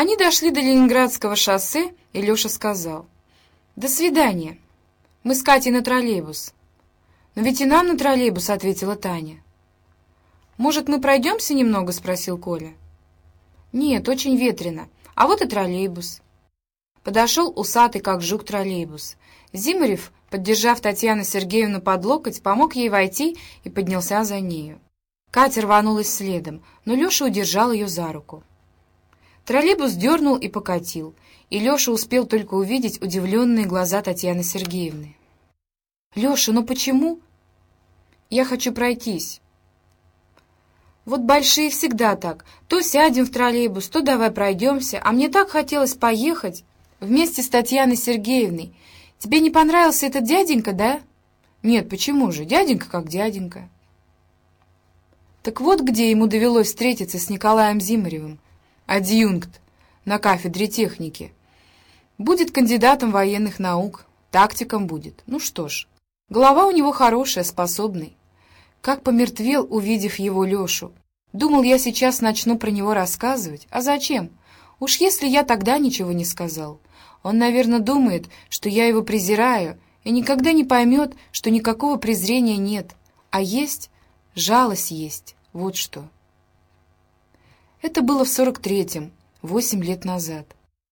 Они дошли до Ленинградского шоссе, и Леша сказал. «До свидания. Мы с Катей на троллейбус». «Но ведь и нам на троллейбус», — ответила Таня. «Может, мы пройдемся немного?» — спросил Коля. «Нет, очень ветрено. А вот и троллейбус». Подошел усатый, как жук, троллейбус. Зимарев, поддержав Татьяну Сергеевну под локоть, помог ей войти и поднялся за нею. Катя рванулась следом, но Леша удержал ее за руку. Троллейбус дернул и покатил, и Леша успел только увидеть удивленные глаза Татьяны Сергеевны. «Леша, ну почему?» «Я хочу пройтись». «Вот большие всегда так. То сядем в троллейбус, то давай пройдемся, а мне так хотелось поехать вместе с Татьяной Сергеевной. Тебе не понравился этот дяденька, да?» «Нет, почему же? Дяденька как дяденька». Так вот где ему довелось встретиться с Николаем Зимаревым, адъюнкт на кафедре техники. Будет кандидатом военных наук, тактиком будет. Ну что ж, голова у него хорошая, способный. Как помертвел, увидев его Лешу. Думал, я сейчас начну про него рассказывать. А зачем? Уж если я тогда ничего не сказал. Он, наверное, думает, что я его презираю, и никогда не поймет, что никакого презрения нет, а есть Жалость есть, вот что. Это было в сорок третьем, восемь лет назад.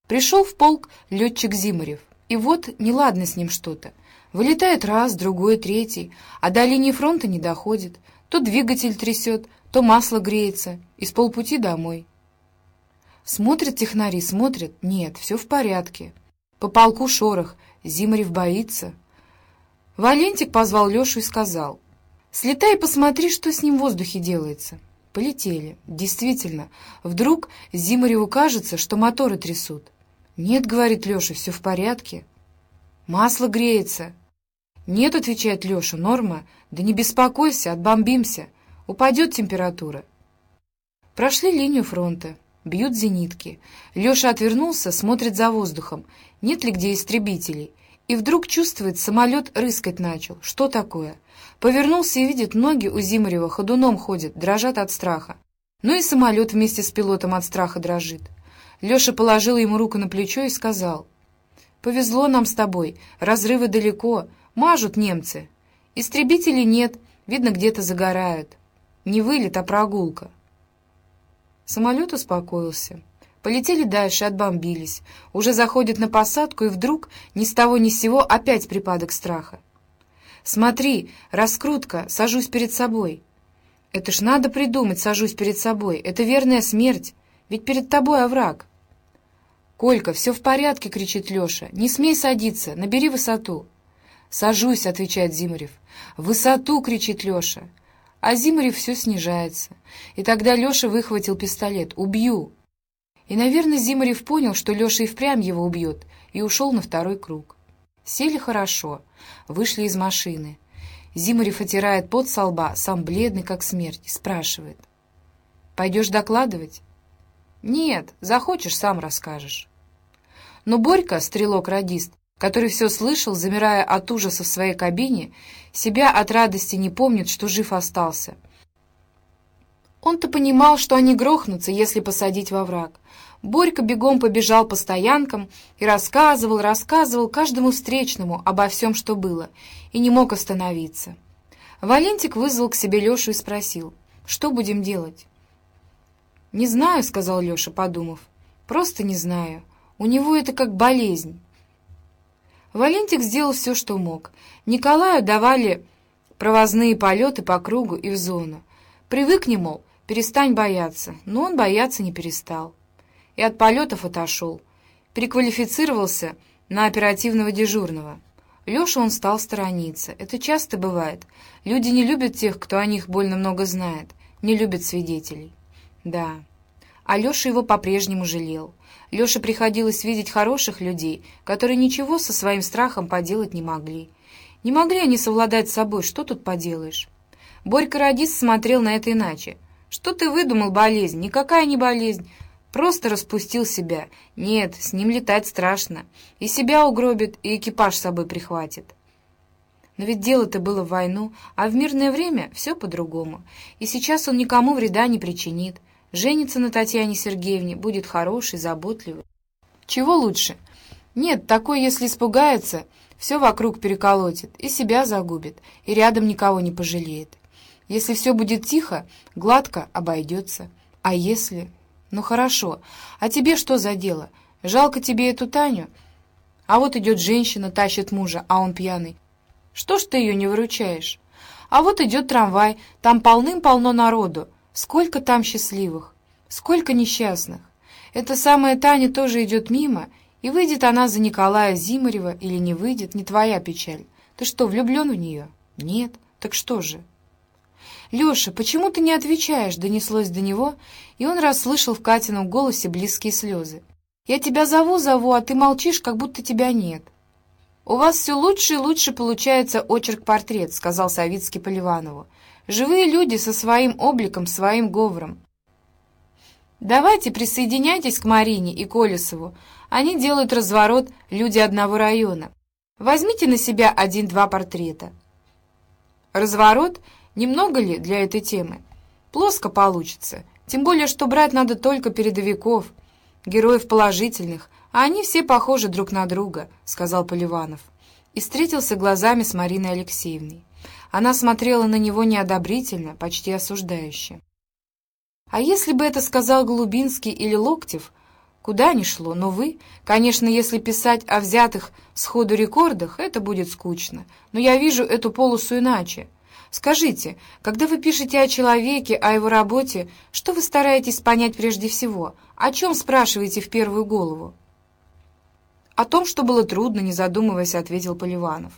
Пришел в полк летчик Зимарев, и вот неладно с ним что-то. Вылетает раз, другой, третий, а до линии фронта не доходит. То двигатель трясет, то масло греется, и с полпути домой. Смотрят технари, смотрят, нет, все в порядке. По полку шорох, Зимарев боится. Валентик позвал Лешу и сказал — Слетай и посмотри, что с ним в воздухе делается. Полетели. Действительно, вдруг Зимареву кажется, что моторы трясут. «Нет», — говорит Леша, — «все в порядке». «Масло греется». «Нет», — отвечает Леша, — «норма». «Да не беспокойся, отбомбимся. Упадет температура». Прошли линию фронта. Бьют зенитки. Леша отвернулся, смотрит за воздухом. Нет ли где истребителей? И вдруг чувствует, самолет рыскать начал. Что такое? Повернулся и видит, ноги у Зимарева ходуном ходят, дрожат от страха. Ну и самолет вместе с пилотом от страха дрожит. Леша положил ему руку на плечо и сказал, «Повезло нам с тобой, разрывы далеко, мажут немцы. Истребителей нет, видно, где-то загорают. Не вылет, а прогулка». Самолет успокоился. Полетели дальше, отбомбились. Уже заходят на посадку, и вдруг, ни с того ни с сего, опять припадок страха. «Смотри, раскрутка, сажусь перед собой». «Это ж надо придумать, сажусь перед собой. Это верная смерть, ведь перед тобой овраг». «Колька, все в порядке!» — кричит Леша. «Не смей садиться, набери высоту». «Сажусь!» — отвечает Зимарев. «Высоту!» — кричит Леша. А Зимарев все снижается. И тогда Леша выхватил пистолет. «Убью!» И, наверное, Зимарев понял, что Леша и впрямь его убьет, и ушел на второй круг. Сели хорошо, вышли из машины. Зимарев отирает пот со лба, сам бледный, как смерть, и спрашивает. «Пойдешь докладывать?» «Нет, захочешь, сам расскажешь». Но Борька, стрелок-радист, который все слышал, замирая от ужаса в своей кабине, себя от радости не помнит, что жив остался — он-то понимал, что они грохнутся, если посадить во враг. Борька бегом побежал по стоянкам и рассказывал, рассказывал каждому встречному обо всем, что было, и не мог остановиться. Валентик вызвал к себе Лешу и спросил, что будем делать? «Не знаю», — сказал Леша, подумав. «Просто не знаю. У него это как болезнь». Валентик сделал все, что мог. Николаю давали провозные полеты по кругу и в зону. Привыкни, мол, Перестань бояться. Но он бояться не перестал. И от полетов отошел. Переквалифицировался на оперативного дежурного. Леша он стал сторониться. Это часто бывает. Люди не любят тех, кто о них больно много знает. Не любят свидетелей. Да. А Леша его по-прежнему жалел. Леше приходилось видеть хороших людей, которые ничего со своим страхом поделать не могли. Не могли они совладать с собой, что тут поделаешь? Борька-радист смотрел на это иначе — что ты выдумал болезнь? Никакая не болезнь. Просто распустил себя. Нет, с ним летать страшно. И себя угробит, и экипаж с собой прихватит. Но ведь дело-то было в войну, а в мирное время все по-другому. И сейчас он никому вреда не причинит. женится на Татьяне Сергеевне, будет хороший, заботливый. Чего лучше? Нет, такой, если испугается, все вокруг переколотит, и себя загубит, и рядом никого не пожалеет. Если все будет тихо, гладко обойдется. А если... Ну хорошо, а тебе что за дело? Жалко тебе эту Таню? А вот идет женщина, тащит мужа, а он пьяный. Что ж ты ее не выручаешь? А вот идет трамвай, там полным-полно народу. Сколько там счастливых, сколько несчастных. Эта самая Таня тоже идет мимо, и выйдет она за Николая Зимарева или не выйдет, не твоя печаль. Ты что, влюблен в нее? Нет. Так что же? «Леша, почему ты не отвечаешь?» — донеслось до него, и он расслышал в Катином голосе близкие слезы. «Я тебя зову-зову, а ты молчишь, как будто тебя нет». «У вас все лучше и лучше получается очерк-портрет», — сказал Савицкий Поливанову. «Живые люди со своим обликом, своим говором. Давайте присоединяйтесь к Марине и Колесову. Они делают разворот «Люди одного района». Возьмите на себя один-два портрета. Разворот немного ли для этой темы? Плоско получится. Тем более, что брать надо только передовиков, героев положительных, а они все похожи друг на друга, сказал Поливанов. И встретился глазами с Мариной Алексеевной. Она смотрела на него неодобрительно, почти осуждающе. А если бы это сказал Голубинский или Локтев, куда ни шло, но вы, конечно, если писать о взятых сходу рекордах, это будет скучно, но я вижу эту полосу иначе. Скажите, когда вы пишете о человеке, о его работе, что вы стараетесь понять прежде всего? О чем спрашиваете в первую голову? О том, что было трудно, не задумываясь, ответил Поливанов.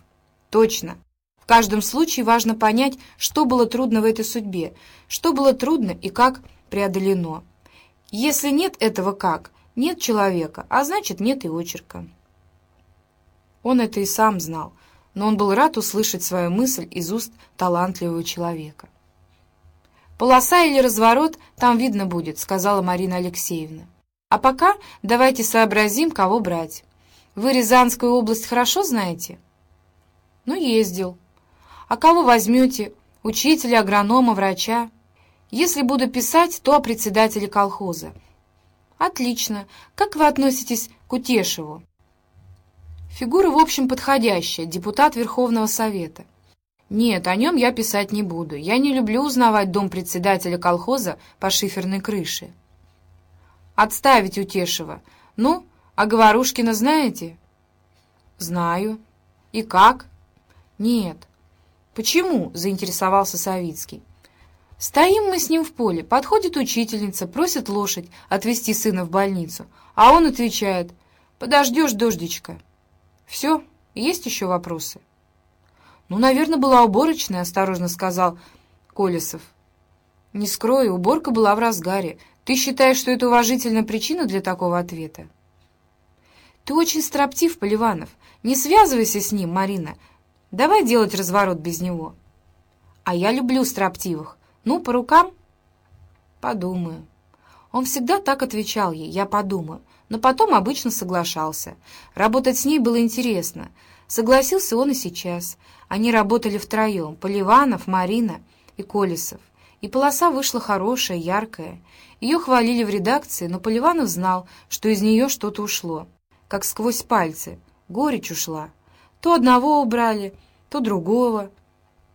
Точно. В каждом случае важно понять, что было трудно в этой судьбе, что было трудно и как преодолено. Если нет этого «как», нет человека, а значит, нет и очерка. Он это и сам знал, но он был рад услышать свою мысль из уст талантливого человека. «Полоса или разворот там видно будет», — сказала Марина Алексеевна. «А пока давайте сообразим, кого брать. Вы Рязанскую область хорошо знаете?» «Ну, ездил. А кого возьмете? Учителя, агронома, врача?» Если буду писать, то о председателе колхоза. Отлично. Как вы относитесь к Утешеву? Фигура, в общем, подходящая, депутат Верховного Совета. Нет, о нем я писать не буду. Я не люблю узнавать дом председателя колхоза по шиферной крыше. Отставить Утешева. Ну, а Говорушкина знаете? Знаю. И как? Нет. Почему? Заинтересовался Савицкий. Стоим мы с ним в поле, подходит учительница, просит лошадь отвезти сына в больницу, а он отвечает «Подождешь, дождичка». «Все? Есть еще вопросы?» «Ну, наверное, была уборочная», — осторожно сказал Колесов. «Не скрою, уборка была в разгаре. Ты считаешь, что это уважительная причина для такого ответа?» «Ты очень строптив, Поливанов. Не связывайся с ним, Марина. Давай делать разворот без него». «А я люблю строптивых. «Ну, по рукам?» «Подумаю». Он всегда так отвечал ей «я подумаю», но потом обычно соглашался. Работать с ней было интересно. Согласился он и сейчас. Они работали втроем — Поливанов, Марина и Колесов. И полоса вышла хорошая, яркая. Ее хвалили в редакции, но Поливанов знал, что из нее что-то ушло. Как сквозь пальцы. Горечь ушла. То одного убрали, то другого.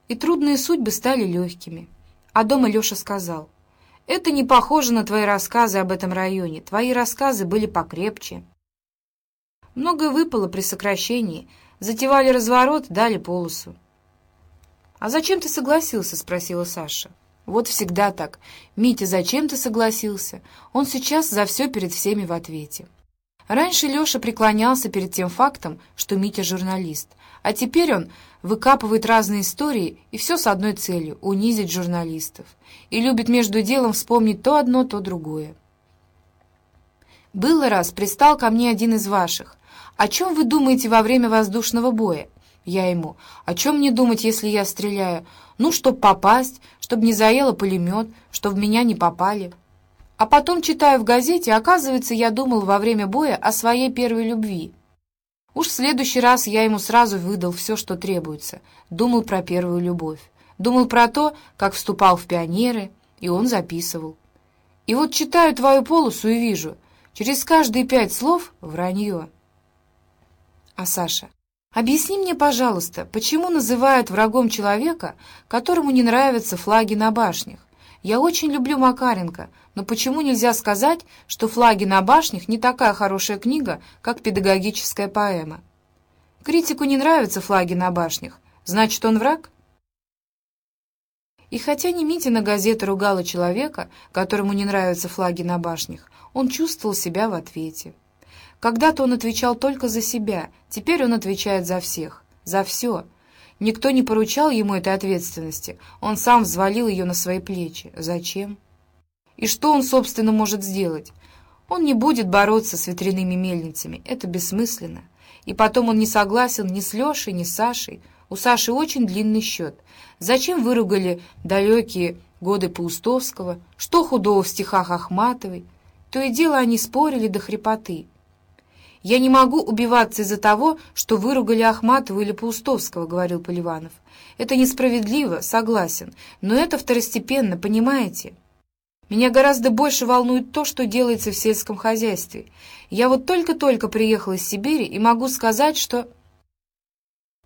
И трудные судьбы стали легкими. А дома Леша сказал, «Это не похоже на твои рассказы об этом районе. Твои рассказы были покрепче». Многое выпало при сокращении. Затевали разворот, дали полосу. «А зачем ты согласился?» — спросила Саша. «Вот всегда так. Митя, зачем ты согласился? Он сейчас за все перед всеми в ответе». Раньше Леша преклонялся перед тем фактом, что Митя журналист, а теперь он выкапывает разные истории, и все с одной целью — унизить журналистов, и любит между делом вспомнить то одно, то другое. «Было раз, пристал ко мне один из ваших. О чем вы думаете во время воздушного боя?» Я ему. «О чем мне думать, если я стреляю? Ну, чтоб попасть, чтоб не заело пулемет, чтоб в меня не попали». А потом читаю в газете, оказывается, я думал во время боя о своей первой любви. Уж в следующий раз я ему сразу выдал все, что требуется. Думал про первую любовь. Думал про то, как вступал в пионеры, и он записывал. И вот читаю твою полосу и вижу, через каждые пять слов — вранье. А Саша, объясни мне, пожалуйста, почему называют врагом человека, которому не нравятся флаги на башнях? Я очень люблю Макаренко, но почему нельзя сказать, что «Флаги на башнях» не такая хорошая книга, как педагогическая поэма? Критику не нравятся флаги на башнях, значит, он враг? И хотя Немитина газета ругала человека, которому не нравятся флаги на башнях, он чувствовал себя в ответе. Когда-то он отвечал только за себя, теперь он отвечает за всех, за все — Никто не поручал ему этой ответственности, он сам взвалил ее на свои плечи. Зачем? И что он, собственно, может сделать? Он не будет бороться с ветряными мельницами, это бессмысленно. И потом он не согласен ни с Лешей, ни с Сашей. У Саши очень длинный счет. Зачем выругали далекие годы Паустовского? Что худого в стихах Ахматовой? То и дело они спорили до хрипоты. «Я не могу убиваться из-за того, что выругали Ахматову или Паустовского», — говорил Поливанов. «Это несправедливо, согласен, но это второстепенно, понимаете? Меня гораздо больше волнует то, что делается в сельском хозяйстве. Я вот только-только приехал из Сибири и могу сказать, что...»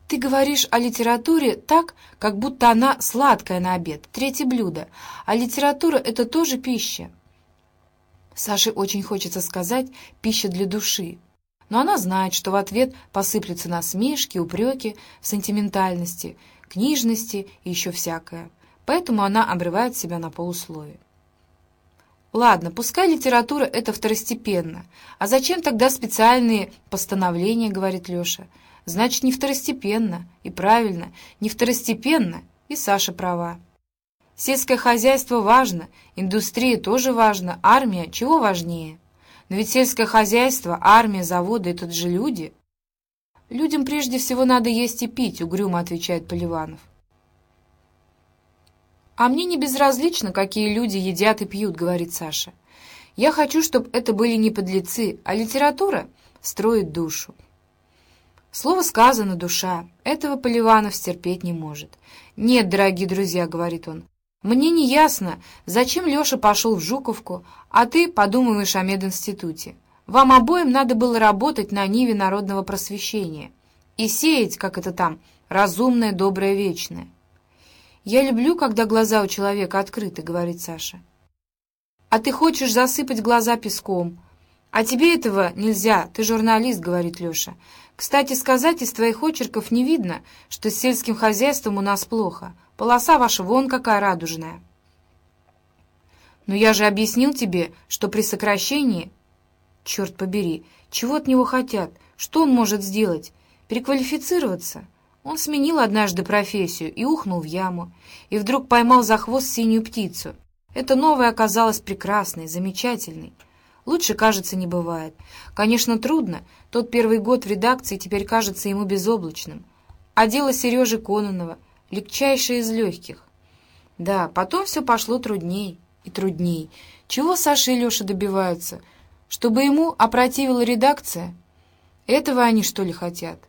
«Ты говоришь о литературе так, как будто она сладкая на обед, третье блюдо, а литература — это тоже пища». Саше очень хочется сказать «пища для души», но она знает, что в ответ посыплются насмешки, упреки, сентиментальности, книжности и еще всякое. Поэтому она обрывает себя на полуслове. Ладно, пускай литература — это второстепенно. А зачем тогда специальные постановления, говорит Леша? Значит, не второстепенно. И правильно, не второстепенно. И Саша права. Сельское хозяйство важно, индустрия тоже важна, армия чего важнее? Но ведь сельское хозяйство, армия, заводы — это же люди. Людям прежде всего надо есть и пить, — угрюмо отвечает Поливанов. «А мне не безразлично, какие люди едят и пьют», — говорит Саша. «Я хочу, чтобы это были не подлецы, а литература строит душу». Слово сказано «душа». Этого Поливанов стерпеть не может. «Нет, дорогие друзья», — говорит он, мне не ясно, зачем Леша пошел в Жуковку, а ты подумаешь о мединституте. Вам обоим надо было работать на ниве народного просвещения и сеять, как это там, разумное, доброе, вечное. «Я люблю, когда глаза у человека открыты», — говорит Саша. «А ты хочешь засыпать глаза песком. А тебе этого нельзя, ты журналист», — говорит Леша. «Кстати сказать, из твоих очерков не видно, что с сельским хозяйством у нас плохо». Полоса ваша вон какая радужная. Но я же объяснил тебе, что при сокращении... Черт побери, чего от него хотят? Что он может сделать? Переквалифицироваться? Он сменил однажды профессию и ухнул в яму, и вдруг поймал за хвост синюю птицу. Это новое оказалось прекрасной, замечательной. Лучше, кажется, не бывает. Конечно, трудно. Тот первый год в редакции теперь кажется ему безоблачным. А дело Сережи Кононова — легчайшее из легких. Да, потом все пошло трудней и трудней. Чего Саша и Леша добиваются? Чтобы ему опротивила редакция? Этого они, что ли, хотят?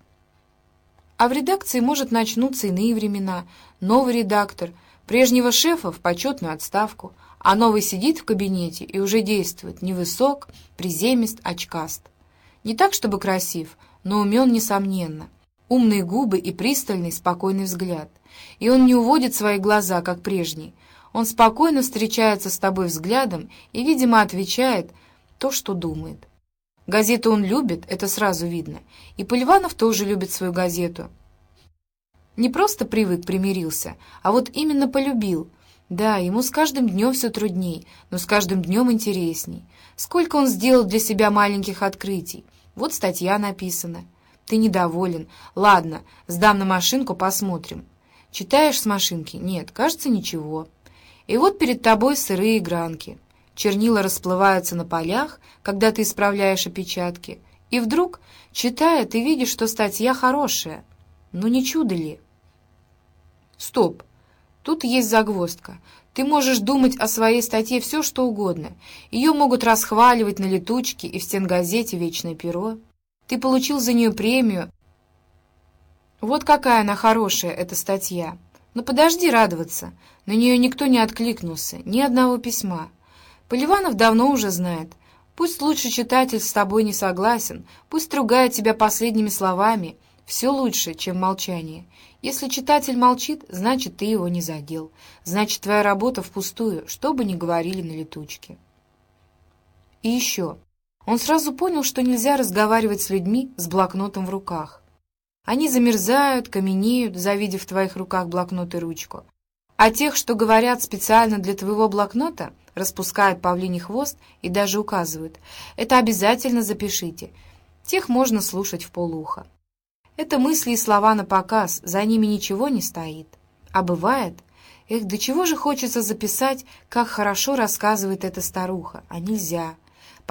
А в редакции может начнуться иные времена. Новый редактор, прежнего шефа в почетную отставку, а новый сидит в кабинете и уже действует невысок, приземист, очкаст. Не так, чтобы красив, но умен, несомненно. Умные губы и пристальный, спокойный взгляд. И он не уводит свои глаза, как прежний. Он спокойно встречается с тобой взглядом и, видимо, отвечает то, что думает. Газету он любит, это сразу видно. И Поливанов тоже любит свою газету. Не просто привык, примирился, а вот именно полюбил. Да, ему с каждым днем все трудней, но с каждым днем интересней. Сколько он сделал для себя маленьких открытий. Вот статья написана. Ты недоволен. Ладно, сдам на машинку, посмотрим. Читаешь с машинки? Нет, кажется, ничего. И вот перед тобой сырые гранки. Чернила расплываются на полях, когда ты исправляешь опечатки. И вдруг, читая, ты видишь, что статья хорошая. Ну не чудо ли? Стоп. Тут есть загвоздка. Ты можешь думать о своей статье все, что угодно. Ее могут расхваливать на летучке и в стенгазете «Вечное перо». Ты получил за нее премию, вот какая она хорошая, эта статья. Но подожди радоваться. На нее никто не откликнулся, ни одного письма. Поливанов давно уже знает. Пусть лучше читатель с тобой не согласен, пусть ругает тебя последними словами. Все лучше, чем молчание. Если читатель молчит, значит, ты его не задел. Значит, твоя работа впустую, что бы ни говорили на летучке. И еще. Он сразу понял, что нельзя разговаривать с людьми с блокнотом в руках. Они замерзают, каменеют, завидев в твоих руках блокнот и ручку. А тех, что говорят специально для твоего блокнота, распускают павлиний хвост и даже указывают. Это обязательно запишите. Тех можно слушать в полуха. Это мысли и слова на показ, за ними ничего не стоит. А бывает, эх, до чего же хочется записать, как хорошо рассказывает эта старуха, а нельзя.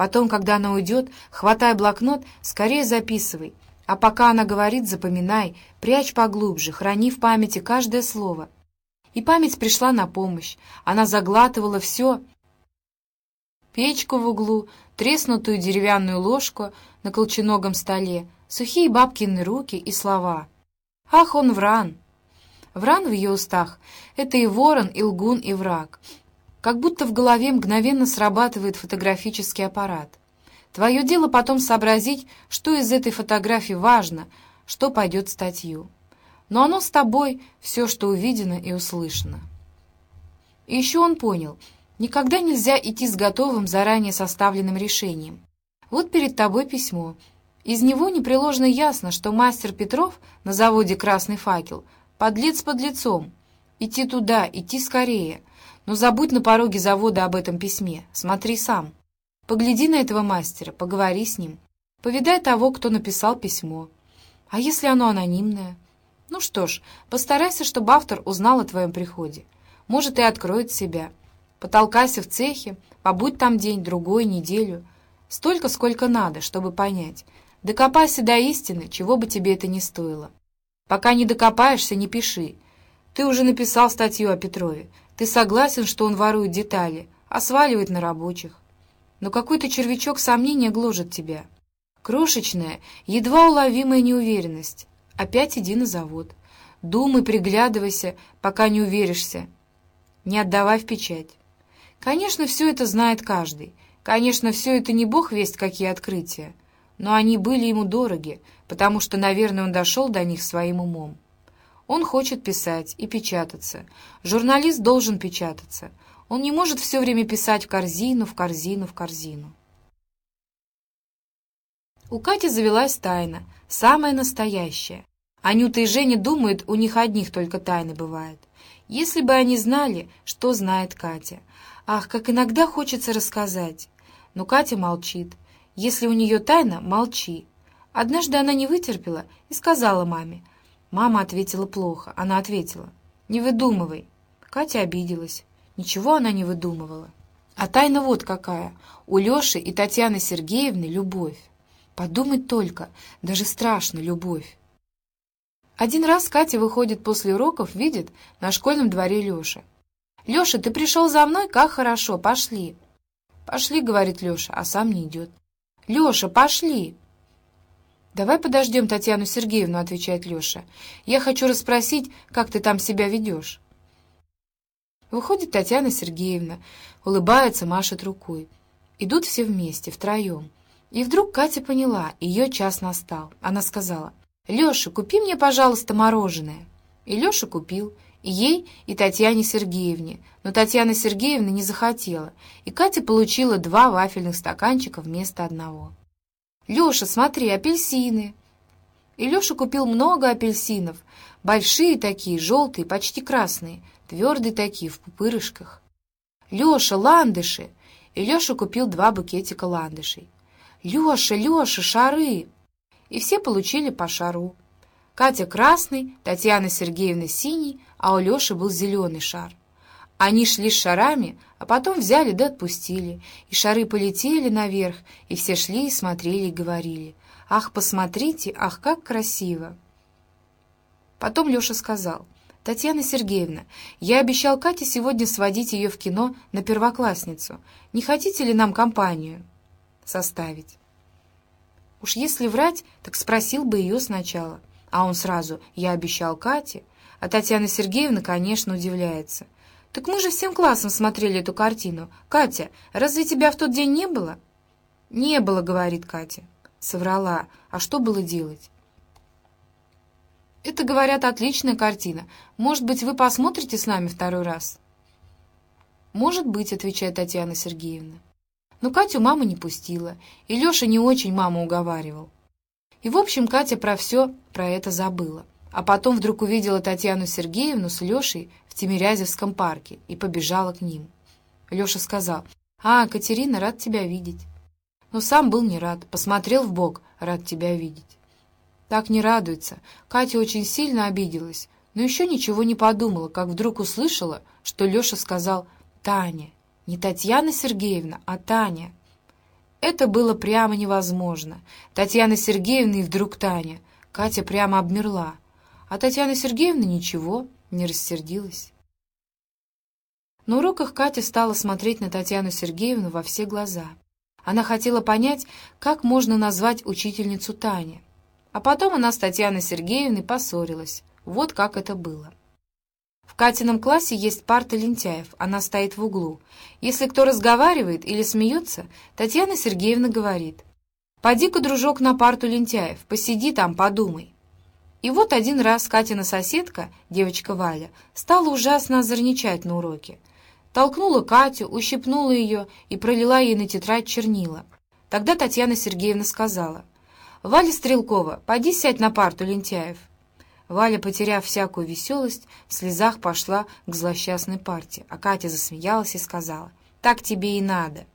Потом, когда она уйдет, хватай блокнот, скорее записывай. А пока она говорит, запоминай, прячь поглубже, храни в памяти каждое слово. И память пришла на помощь. Она заглатывала все. Печку в углу, треснутую деревянную ложку на колченогом столе, сухие бабкины руки и слова. «Ах, он вран!» Вран в ее устах — это и ворон, и лгун, и враг. Как будто в голове мгновенно срабатывает фотографический аппарат. Твое дело потом сообразить, что из этой фотографии важно, что пойдет в статью. Но оно с тобой, все, что увидено и услышано. И еще он понял, никогда нельзя идти с готовым, заранее составленным решением. Вот перед тобой письмо. Из него непреложно ясно, что мастер Петров на заводе «Красный факел» подлец под лицом. Идти туда, идти скорее. Но забудь на пороге завода об этом письме. Смотри сам. Погляди на этого мастера, поговори с ним. Повидай того, кто написал письмо. А если оно анонимное? Ну что ж, постарайся, чтобы автор узнал о твоем приходе. Может, и откроет себя. Потолкайся в цехе, побудь там день, другой, неделю. Столько, сколько надо, чтобы понять. Докопайся до истины, чего бы тебе это ни стоило. Пока не докопаешься, не пиши. Ты уже написал статью о Петрове. Ты согласен, что он ворует детали, а сваливает на рабочих но какой-то червячок сомнения гложет тебя. Крошечная, едва уловимая неуверенность. Опять иди на завод. Думай, приглядывайся, пока не уверишься. Не отдавай в печать. Конечно, все это знает каждый. Конечно, все это не бог весть какие открытия. Но они были ему дороги, потому что, наверное, он дошел до них своим умом. Он хочет писать и печататься. Журналист должен печататься. Он не может все время писать в корзину, в корзину, в корзину. У Кати завелась тайна, самая настоящая. Анюта и Женя думают, у них одних только тайны бывают. Если бы они знали, что знает Катя. Ах, как иногда хочется рассказать. Но Катя молчит. Если у нее тайна, молчи. Однажды она не вытерпела и сказала маме. Мама ответила плохо. Она ответила, «Не выдумывай». Катя обиделась. Ничего она не выдумывала. А тайна вот какая. У Леши и Татьяны Сергеевны любовь. Подумать только, даже страшно любовь. Один раз Катя выходит после уроков, видит на школьном дворе Леша. «Леша, ты пришел за мной? Как хорошо! Пошли!» «Пошли», — говорит Леша, а сам не идет. «Леша, пошли!» «Давай подождем Татьяну Сергеевну», — отвечает Леша. «Я хочу расспросить, как ты там себя ведешь». Выходит Татьяна Сергеевна, улыбается, машет рукой. Идут все вместе, втроем. И вдруг Катя поняла, ее час настал. Она сказала, «Леша, купи мне, пожалуйста, мороженое». И Леша купил, и ей, и Татьяне Сергеевне. Но Татьяна Сергеевна не захотела, и Катя получила два вафельных стаканчика вместо одного. «Леша, смотри, апельсины!» И Леша купил много апельсинов, большие такие, желтые, почти красные, твердые такие, в пупырышках. «Леша, ландыши!» И Леша купил два букетика ландышей. «Леша, Леша, шары!» И все получили по шару. Катя красный, Татьяна Сергеевна синий, а у Леши был зеленый шар. Они шли шарами, а потом взяли да отпустили, и шары полетели наверх, и все шли и смотрели и говорили. «Ах, посмотрите, ах, как красиво!» Потом Леша сказал — «Татьяна Сергеевна, я обещал Кате сегодня сводить ее в кино на первоклассницу. Не хотите ли нам компанию составить?» Уж если врать, так спросил бы ее сначала. А он сразу «я обещал Кате». А Татьяна Сергеевна, конечно, удивляется. «Так мы же всем классом смотрели эту картину. Катя, разве тебя в тот день не было?» «Не было», — говорит Катя. Соврала. А что было делать? «Это, говорят, отличная картина. Может быть, вы посмотрите с нами второй раз?» «Может быть», — отвечает Татьяна Сергеевна. Но Катю мама не пустила, и Леша не очень маму уговаривал. И, в общем, Катя про все про это забыла. А потом вдруг увидела Татьяну Сергеевну с Лешей в Тимирязевском парке и побежала к ним. Леша сказал, «А, Катерина, рад тебя видеть». Но сам был не рад, посмотрел в бок, рад тебя видеть. Так не радуется. Катя очень сильно обиделась, но еще ничего не подумала, как вдруг услышала, что Леша сказал «Таня». Не Татьяна Сергеевна, а Таня. Это было прямо невозможно. Татьяна Сергеевна и вдруг Таня. Катя прямо обмерла. А Татьяна Сергеевна ничего, не рассердилась. На уроках Катя стала смотреть на Татьяну Сергеевну во все глаза. Она хотела понять, как можно назвать учительницу Таня. А потом она с Татьяной Сергеевной поссорилась. Вот как это было. В Катином классе есть парта лентяев, она стоит в углу. Если кто разговаривает или смеется, Татьяна Сергеевна говорит, «Поди-ка, дружок, на парту лентяев, посиди там, подумай». И вот один раз Катина соседка, девочка Валя, стала ужасно озорничать на уроке. Толкнула Катю, ущипнула ее и пролила ей на тетрадь чернила. Тогда Татьяна Сергеевна сказала, «Валя Стрелкова, поди сядь на парту лентяев». Валя, потеряв всякую веселость, в слезах пошла к злосчастной парте, а Катя засмеялась и сказала, «Так тебе и надо».